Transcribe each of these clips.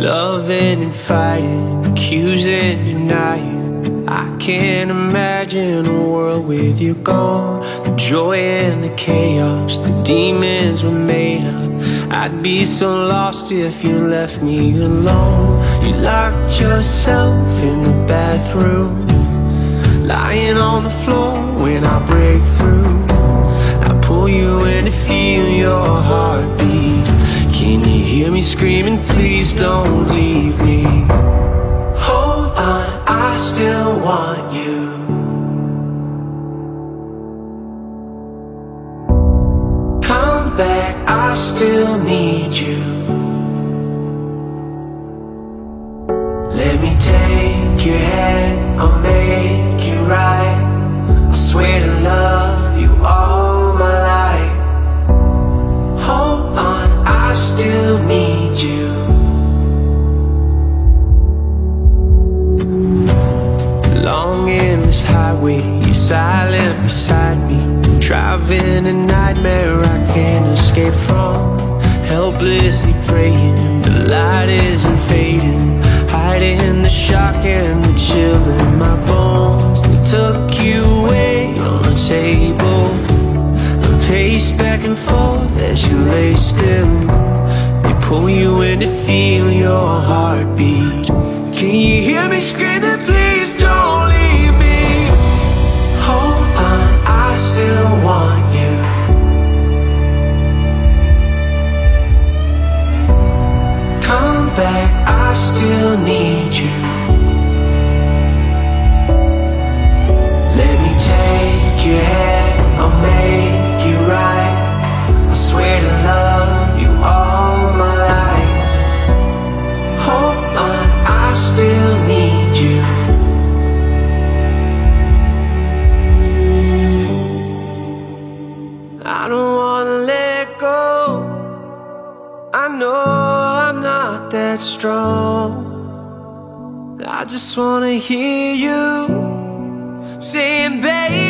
Loving and fighting, accusing, denying. I can't imagine a world with you gone. The joy and the chaos, the demons were made up. I'd be so lost if you left me alone. You locked yourself in the bathroom, lying on the floor when I break through. I pull you in to feel your heartbeat. Hear me screaming? Please don't leave me. Hold on, I still want you. Come back, I still need you. Highway, you silent beside me. Driving a nightmare I can't escape from. Helplessly praying, the light isn't fading. Hiding the shock and the chill in my bones. They took you away on the table. I pace back and forth as you lay still. They pull you in to feel your heartbeat. Can you hear me screaming? Wanna let go. I know I'm not that strong. I just wanna hear you saying, baby,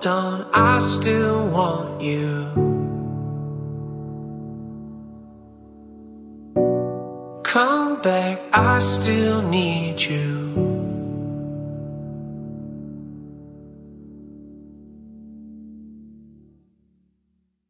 Hold on, I still want you. Come back, I still need you.